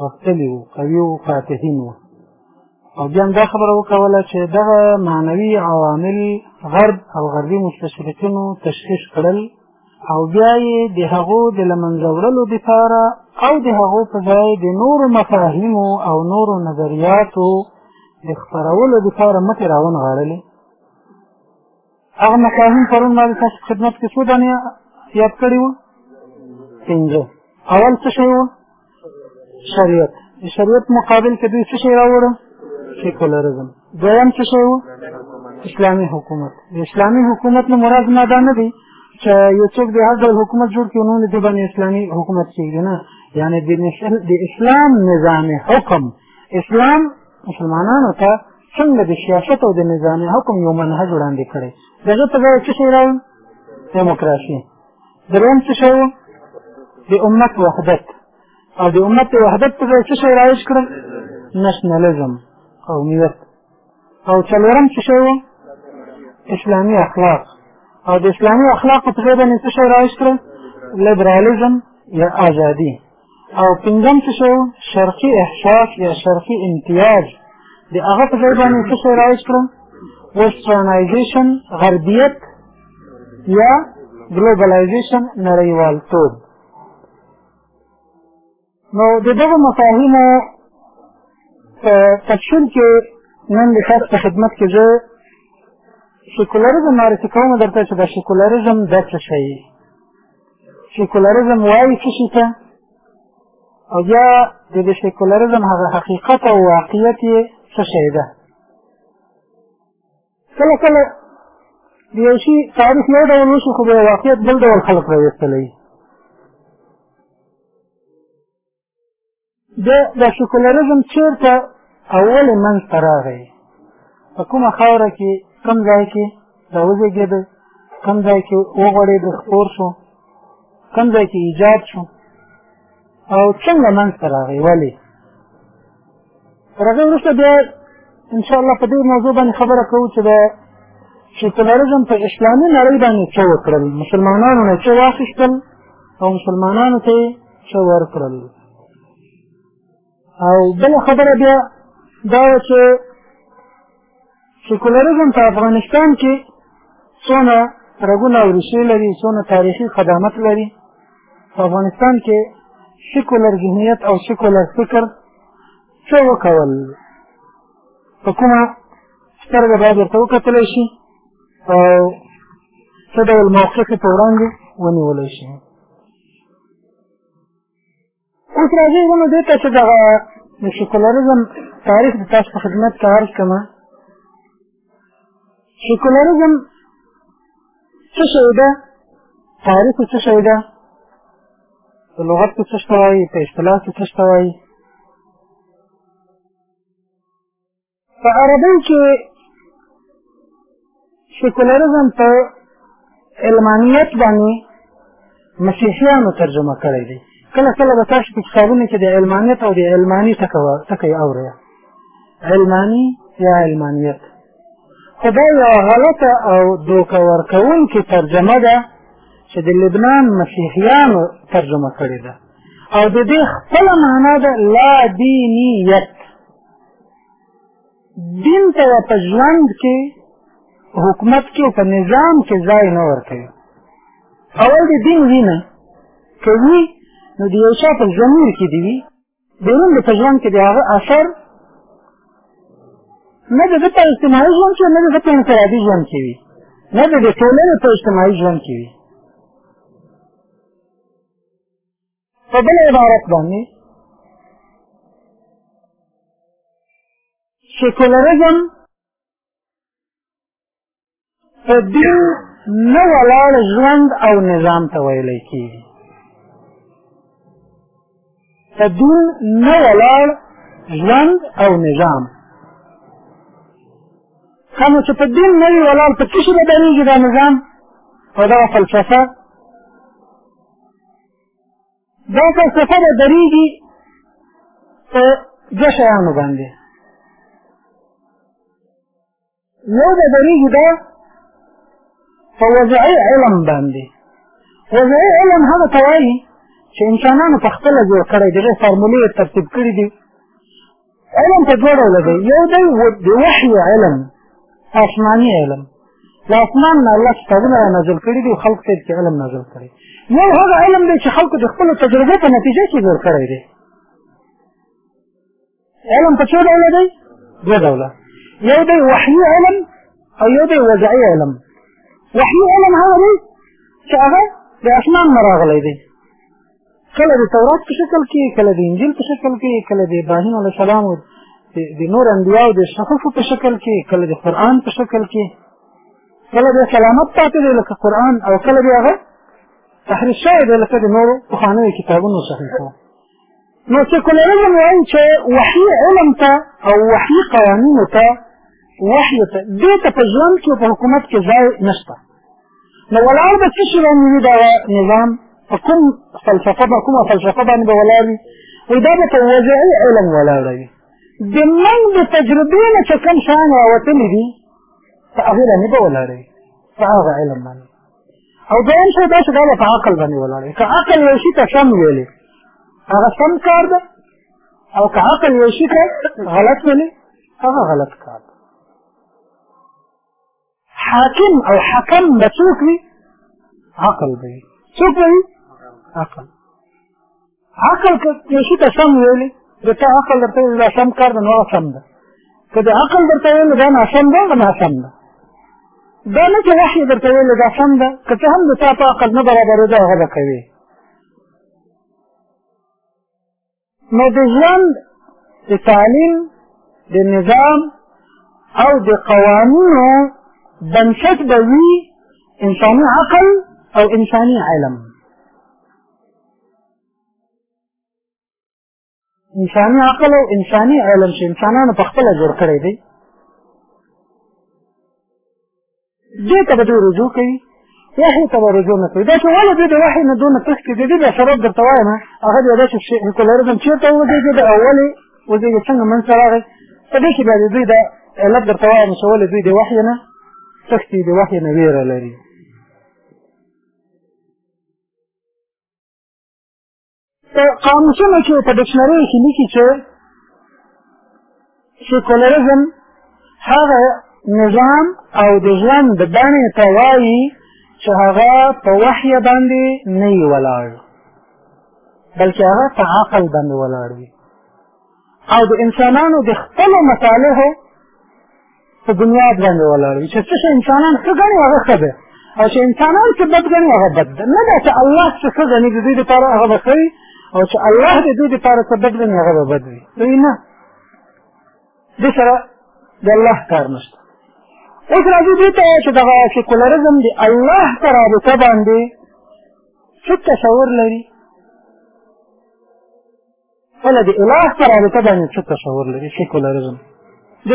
غښتلي وو قوي وو فاتحین وو او بیا دا خبره وکوله چې دغه معنوي عوامل غرب او غربي مستشرقینو تشخیص کړل او بیا یې د هغو د لمنځه وړلو دپاره او د هغو په ځای د نورو مفاهیمو او نورو نظریاتو د خپرولو دپاره مټې راونغاړلې هغه مفاهیم پرون ما د تاسو خدمت کې څو دانې یاد کړي وو پنځه اول څه شی وو شریعت د شریعت مقابل کې دوی څه شی راوړو سیکولرزم دویم څه شی وو اسلامي حکومت د اسلامي حکومت نه مراد نه دا نه دی چې یو څوک د هر ډول حکومت جوړ کړي نو د باندې اسلامي حکومت کېږي نه یعنی د اسلام نظام حکم اسلام مسلمانانو ته څنګه د سیاست او د نظام حکم یو منهج وړاندې کړی دغه په ځای څه شی راوړ دیموکراسي دریم څه شی و د امت وحدت او د امت د وحدت په ځای څه شی رایج کړل نشنلزم قومیت او څلورم څه شی و اسلامي اخلاق او د اسلامي اخلاقو په ځای باندې څه شی رایج کړل لیبرالیزم یا ازادي او پنځم څه شی وو شرقي احساس یا شرقي امتیاز د هغه په ځای باندې څه شی رایج کړو وسټرنایزیشن غربیت یا ګلوبلایزیشن نړیوالتوب نو د دغو مفاهیمو په تفصیل کې نن د خاص په خدمت کې زه سیکولریزم معرفي کوم درته چې د سیکولریزم د څه شی سیکولرزم وایي څه شي ته او بیا د دې سیکولرزم هغه حقیقت او واقعیت یې څه شی ده کله کله د یو شي تعریف یو ډول وشي خو بیا واقعیت بل ډول خلک راویستلی د دا سیکولرزم چیرته او ولې منځته راغی په کومه خاوره کې کوم ځای کې دا وزېږېده کوم ځای کې وغوړېد خپور شو کوم ځای کې ایجاد شو او څنګه منځته راغی ولې تر هغې وروسته بیا انشاءالله په دې موضوع باندې خبره کوو چې د سیکولرزم په اسلامي نړۍ باندې څه وکړل مسلمانانو نه څه واخیستل او مسلمانانو ته څه ورکړل او بله خبره بیا دا وه چې سیکولرزم په افغانستان کې څونه رګونه او ریښې لري څونه تاریخي خدمت لري په افغانستان کې سیکولر ذهنیت او سیکولر فکر څه وکول په کومه سترګه باید ورته وکتلی شي او څه ډول موقف یې په وړاندې ونیولی شي اوس راځي ورونو دې ته چې دغه د سیکولرزم تاریخ د تاسو په خدمت کې عرض کړم سیکولرزم څه شی ده تاریخ څه شی ده په لغت کې څه شته وایي په اصطلاح کې څه شته وایي په عربۍ کې سیکولرزم په علمانیت باندې مسیحیانو ترجمه کړی دی کله کله به تاسو په کتابونو کې د علمانیت او د علماني ټکی اورئ علماني یا علمانیت خو دا یوه غلطه او دوکه ورکوونکې ترجمه ده چې د لبنان مسیحیانو ترجمه کړې ده او د دې خپله معنا ده لا دینیت دین ته په ژوند کې حکومت کې په نظام کې ځای نه ورکوي اول د دین وینه که وي نو د یو چا په ضمیر کې دي وي د نن د په ژوند کې د هغه اثر نه د ده په اجتماعي ژوند کې نه د ده په انفرادي ژوند کې وي نه د دې ټولنې په اجتماعي ژوند کې وي په بل عبارت باندې سیکولرزم په دین نه ولاړ ژوند او نظام ته ویلی کېږي په دین نه ولاړ ژوند او نظام کوم چې په دین نه وي ولاړ په څه شي به درېږي دا نظام او دغه فلسفه دا فلسفه به درېږي په دوه شیانو باندې یو به درېږي دا په وضعي علم باندې وضعي علم هغه ته وایي چې انسانانو په خپله جوړ کړی دی فارمولې یې ترتیب کړي دي علم په دوه ډوله دی یو دی د وحي علم آسماني علم د آسمان نه الله کتابونه را نازل کړي دي خلق ته کې علم نازل کړي یو هغه علم دی چې خلکو د خپلو تجربو په نتیجه کې جوړ کړی دی علم په څو ډوله دی دوه ډوله یو دی وحي علم او یو دی وضعي علم وحي علم هغه دی چې هغه د آسمان نه راغلی دی کله د تورات په شکل کې کله د انجیل په شکل کې کله د ابراهیم علیه السلام او د نور انبیاو د صحف په شکل کې کله د قرآن په شکل کې کله د سلامت پاتې دی لکه قرآن او کله بیا هغه تحریف شوی دی لکه د نورو پخوانیو کتابونو صحیفو نو سیکولرزم وایي چې وحي علم ته او وحي قوانینو ته وحي ته دې ته په ژوند کې په حکومت کې ځای نشته نو ولاړ به څه شي باندې وي دا نظام په کوم فلسفه به کومه فلسفه باندې به ولاړ وي وایي دا به په وضعي علم ولاړه وي د موږ د تجربې نه چې کوم شیان راوتلي دي په هغې باندې به ولاړه وي په هغه علم باندې او دویم شی دا چې دا به په عقل باندې ولاړه وي که عقل یو شي ته سم ویلې هغه سم کار ده او که عقل یو شي ته غلط ویلې هغه غلط کار ده حاکم او حکم به څوک وي عقل به وي څوک به وي عقل عقل که یو شي ته سم ویلې د تا عقل درته ویل دا سم کار ده نو هغه سم ده که د عقل درته ویل دا ناسم ده هغه ناسم ده دا نه چې وحي درته ویل دا سم ده که څه هم د تا په عقل نه برابرېده هغه به کوې نو د ژوند د تعلیم د نظام او د قوانینو بنسټ به وي انساني عقل او انساني علم انساني عقل او انساني علم چې انسانانو په خپله جوړ کړی دی دې ته به دوی رجوع کوي وحي ته به رجوع نه کوي دا چې ولې دوی د وحي نه دونه تښتي د دې دا سبب درته وایم هغه دی دا چې سیکولرزم چېرته وزېږېد او ولې وزېږېد څنګه منځته راغی په دې کښې بیا د دوی دا علت درته وایم چې ولې دوی د وحي نه تښتي د وحي نه ویره لري په قاموسونو کې په ډکشنرۍ کې لیکي چې سیکولرزم هغه نظام او د ژوند د بڼې ته وایي چې هغه په وحی باندې نه وي ولاړ بلکې هغه په عقل باندې ولاړ وي او د انسانانو د خپلو مصالحو په بنیاد باندې ولاړ وي چې څه شی انسانان ښه ګڼي هغه ښه دی او چې انسانان څه بد ګڼي هغه بد دی نه دا چې الله څه ښه ګڼي د دوی دپاره هغه به ښه وي او چې الله د دوی دپاره څه بد ګڼي هغه به بد وي دوی نه دې سره د الله کار نشته اوس راځو دې ته چې دغه سیکولرزم د الله په رابطه باندې څه تصور لري خپله د اله په رابطه باندې څه تصور لري سیکولرزم د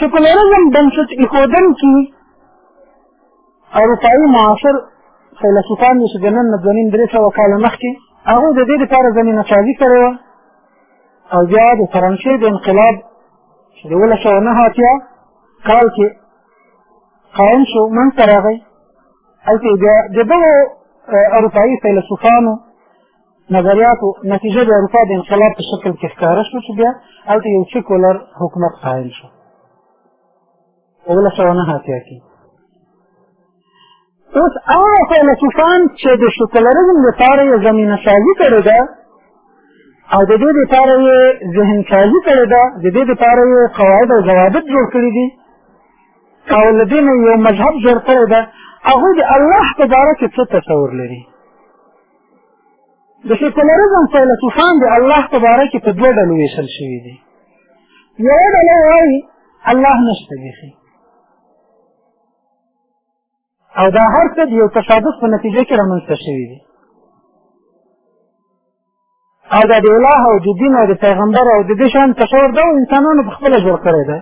سیکولرزم بنسټ ایښودونکي اروپایي معاصر فیلسوفان دي چې د نن نه دوه نیم درې سوه کاله مخکې هغوی د دې دپاره زمینه سازي کړې وه او بیا د فرانسې د انقلاب چې د اوولس سوه نهه اتیا کال کې قایم شو منځته راغی هلته بیا د دغو اروپایي فیلسوفانو نظریاتو نتیجه د اروپا د انقلاب په شکل کې ښکاره شو چې بیا هلته یو سیکولر حکومت قایم شو په اوولس سوه نهه اتیا کې اوس هغه فیلسوفان چې د سیکولرزم لپاره یې زمینه سازي کړې ده او د دې لپاره یې ذهن سازي کړې ده د دې لپاره یې قواعد او ضوابط جوړ کړي دي او له دې نه یو مذهب جوړ کړی ده هغوی د الله په باره کې څه تصور لري د سیکولرزم فیلسوفان د الله په باره کې په دوه ډلو ویشل شوي دي یوه ډله وایي الله نشته بیخي او دا هر څه د یو تصادف په نتیجه کې رامنځته شوي دي او دا د الله او د دین او د پیغمبر او د دې شان تصور دا انسانانو په خپله جوړ کړی دی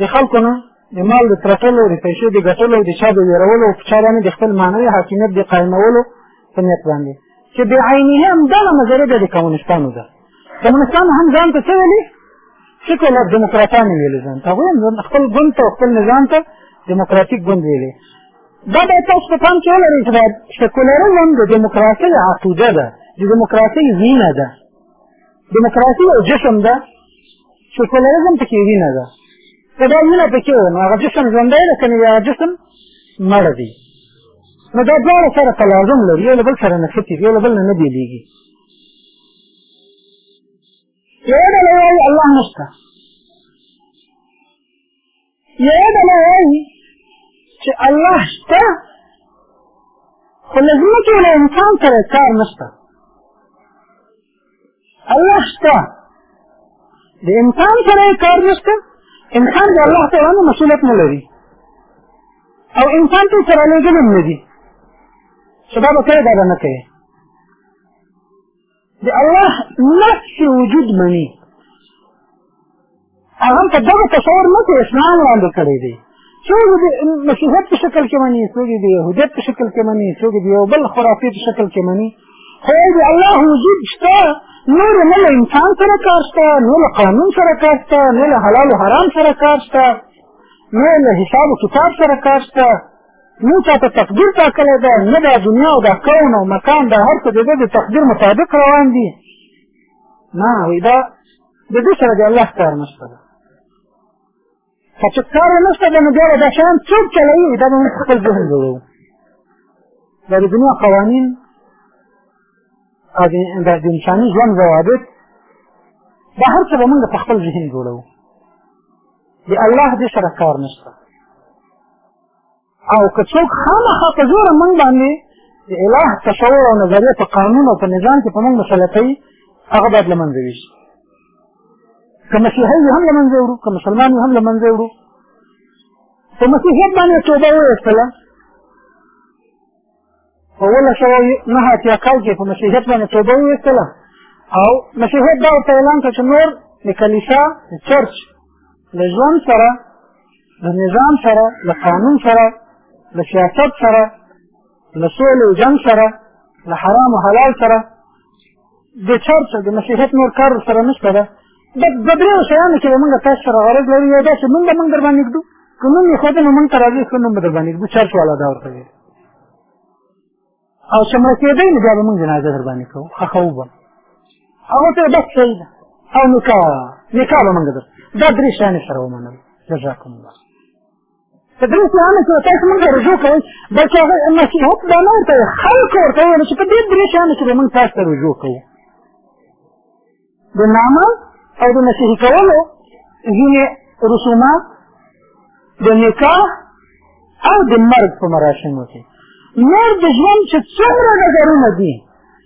د خلکو نه د مال د ترټلو د پیسو د ګټلو د چا د ویرولو او په چا باندې د خپل معنوي حاکمیت د قایمولو په نیت باندې چې بې عینه هم دغه نظریه ده د کمونستانو ده کمونستانو هم ځان ته څه ویلي سیکولر ډیموکراتان یې ویلي ځان ته هغوی هم خپل ګوند ته او خپل نظام ته ډیموکراتیک ګوند ویلي دا باید تاسو په پام کې ولرئ چې دا سیکولرزم د دیموکراسۍ عقیده ده د دیموکراسۍ وینه ده دیموکراسي یو جسم ده سیکولرزم پکې وینه ده که دا وینه پکې وه نو هغه جسم ژوندی ده که نه هغه جسم مړ دی نو دا دواړه سره تلازم لري یو له بل سره نښتي یو له بل نه نه بېلېږي یوه ډله وایي الله نشته یوه ډله وایي چې الله شته خو له ځمکې له انسان سره کار نشته الله شته د انسان سره یې کار نشته انسان د الله تعالی نه مسؤلیت نه لري او انسان ته سره لېږلی هم نه دي چې دا به کوې دا به نه کوې د الله نفس وجود مني هغه ته دغه تصور نه کوي اسلام وړاندې کړی دی څوک د مسیحیت په شکل کې مني څوک د یهودیت په شکل کې مني څوک د یو بل خرافي په شکل کې مني خو د الله وجود شته نور نه له انسان سره کار شته نه له قانون سره کار شته نه له حلال و حرام سره کار شته نه له حساب و کتاب سره کار شته نه چاته تقدیر ټاکلی ده نه دا دنیا او دا کون او مکان دا هر څه د ده د تقدیر مطابق روان دي نه وایي دا د دې سره د الله کار نشته ده که چې کار نشته ده نو بیا به دا شیان څوک چلوي دا به موږ خپل ذهن جوړوو دا د دنیا قوانین او د انساني ژوند ضوابط دا هر څه به موږ په خپل ذهن جوړوو د الله دې سره کار نشته او که څوک خامخا په زوره موږ باندې د اله تصور او نظریه په قانون او په نظام کې په موږ مسله کوي هغه باید له منځه وشي که مسیحي هم له منځه وړو که مسلمان هم له منځه وړو په مسیحیت باندې توبه وویستله په اوولس سوه نهه اتیا کال کې په مسیحیت باندې توبه وویستله او مسیحیت دا ورته اعلان کړه چې نور د کلیسا د چرچ له ژوند سره له نظام سره له قانون سره له سیاست سره له سولې جنګ سره له حرام و حلال سره د چرچ د مسیحیت نور کار سره نشته ده بس د دریو شیانو کې به موږ تاسو سره غرض لرو یو دا چې موږ به موږ در باندې ږدو که نوم یې ښوده نو موږ ته راځي ښه نوم به در باندې ږدو چرچ والا دا ورته ویل او چې مړه کېدی نو بیا به موږ جنازه در باندې کوو ښخوو به هغه ته بس صحیح ده او نکاح نکاح به موږ در دا درې شیانې سره ومنل جزاکم الله په دې شیانو کې تاسو موږ رجوع کوئ بلکې هغه نصیحت دا نه ورته خلک ورته ویل چې په دې درې شیانو کې به موږ تاسو ته رجوع کوو د نامه او د نصیحي کولو ځینې رسومات د نکاح او د مرګ په مراسمو کې نور د ژوند چې څومره نظرونه دي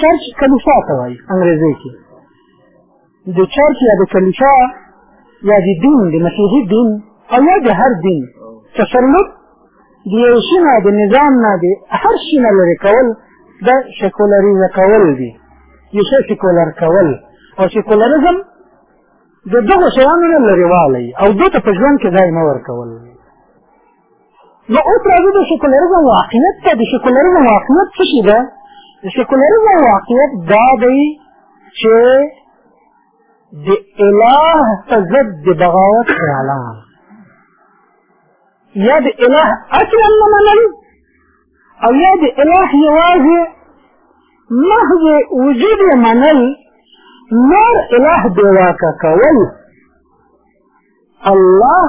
چرچ کلیسا ته وایي انګریزۍ کې د چرچ یا د کلیسا یا د دین د مسیحي دین او یا د هر دین تسلط د یو شي نه د نظام نه د هر شي نه لرې کول د سیکولریزه کول دي یو شی سیکولر کول او سیکولریزم د دغو شیانو نه لرېوالی او دوی ته په ژوند کې ځای مه ورکول نو اوس راځو د سیکولرزم واقعیت ته د سیکولرزم واقعیت څه شي ده د سیکولرزم واقعیت دا دی چې د اله په ضد د بغاوت اعلان یا د اله اصلا نه منل او یا د اله یوازې محض وجود یې منل نور اله بېواکه کول الله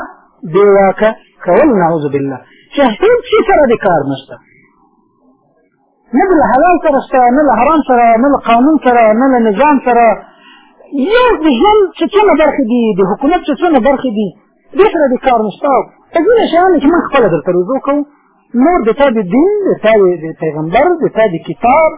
بې واکه کول نعوذ بالله چې هېڅ شي سره د کار نشته نه له حلال سره شته نه له حرام سره نه له قانون سره نه له نظام سره یو د ژوند چې څونه برخې دي د حکومت چې څونه برخې دي دې سره د کار نشته او ځینې شیان چې موږ خپله درته رجوع کوو نور د تا د دین د تا د پیغمبر د تا د کتاب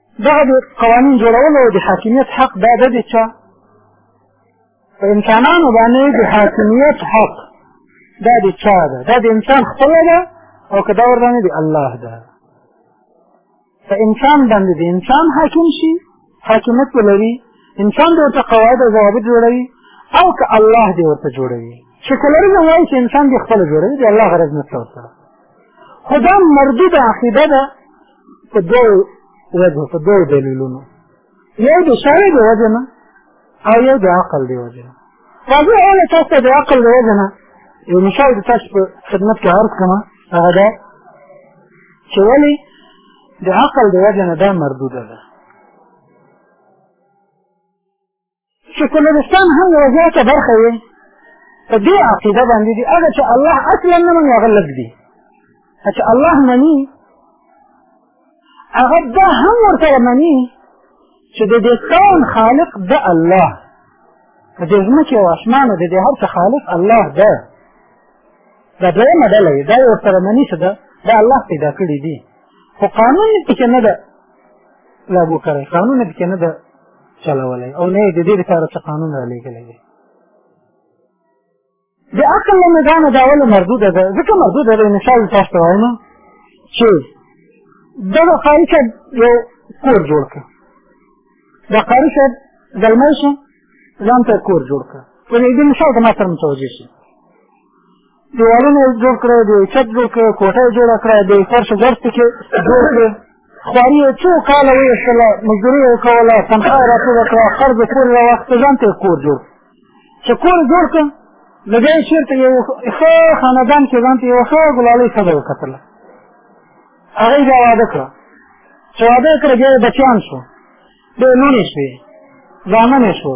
دغه د قوانین جوړولو او د حاکمیت حق دا د دې چا په انسانانو باندې د حاکمیت حق دا د چا ده دا د انسان خپله ده او که دا ورباندې د الله ده په انسان باندې د انسان حاکم شي حاکمیت ولري انسان د ورته قواعد او ضوابط جوړوي او که الله دې ورته جوړوي سیکولریزم وایي چې انسان دې خپله جوړوي د الله غرض نشته ورسره خو دا مردود عقیده ده په دوو وجهو په دوو دلیلونو یو د شرع د وجه نه او یو د عقل د وجه نه راځئ اوله تاسو ته د عقل د وجه نه یو مثال د تاسو په خدمت کې عرض کړم هغه دا چې ولې د عقل د وجه نه دا مردوده ده چې کلورستان هم یو زیاته برخه یې په دې عقیده باندې دي هغه چې الله اصلا نه مني هغه لږ دي چې الله مني هغه دا هم ورته مني چې د دې کون خالق د الله د دې ځمکې او اسمانو د دې هر څه خالق الله ده دا دویمه ډله یې دا یې ورسره مني چې ده دا الله پیدا کړي دي خو قانون یې پکې نه ده لاګو کړی قانون یې پکې نه ده چلولی او نه یې د دې لپاره څه قانون رالیږلی دی د عقل له نظامه دا ولې مردوده ده ځکه مردوده ده مثال تاسو ته وایم چې دغه قاري صاحب یو کور جوړ کړه د قاري صاحب زلمی شو ځان ته کور جوړ کړه په دې مثال ته ما سره متوجه شي دیوالونه یې جوړ کړی دی چت جوړ کړی کوټه یې جوړه کړی دی فرش ګرد پکې جوړ کړی خواري یې څو کاله وویستله مزدوري یې وکوله تنخوا یې راټوله کړه قرض یې کور راواخېسته ځان ته یې کور جوړ چې کور جوړ کړ نو بیا یې چېرته یو ښه خاندان کې ځان ته یوه ښه ګلالۍ ښځه وکتله هغه یې بیا واده کړه چې واده یې کړه بیا یې بچیان شو بیا یې لوڼې شوې زامن یې شو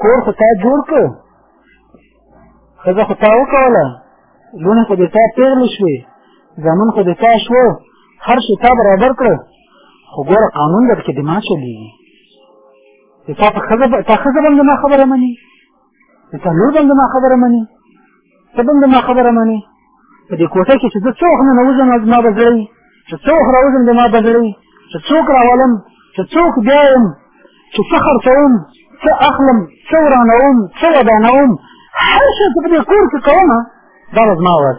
کور خو تا جوړ کړ ښځه خو تا وکوله لوڼې خو د تا پېغلې شوې زامن خو د تا شو هر شي تا برابر کړ خو ګوره قانون در کې دماغ چلېږي د تا په ښځه تا ښځه باندې ما خبره مني نو ته نور به هم زما خبره منې ته به هم زما خبره منې په دې کوټه کې چې زه څو وخت ننوځم زما به زړه وي چې څو وخت راوځم زما به زړه وي چې څوک راولم چې څوک بیا یم چې څه خرڅوم څه اخلم څه ورانوم څه ودانوم هر شی چې په دې کور کې کومه دا به زما ورځ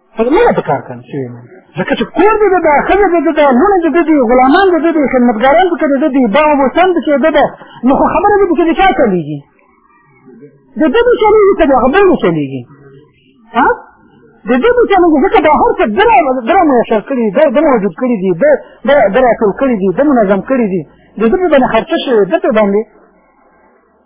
په لوړه په کار کړم شوی مې ځکه چې کور دې ده ښځه دې ده لوڼه دې ده دي غلامان دې ده دي خدمتګاران پکې دې ده دي باغ او بوستان پکې ده ده نو خو خبره دې پکې د چا چلېږي د ده دې چلېږي که د هغه بل دې چلېږي ها د دې په چلو ځکه دا هر څه درا درا میسر کړي دا د موجود کړي دي دا دا درا ټول کړي دي د منظم کړي دي د دې باندې خرچه شوی د ته باندې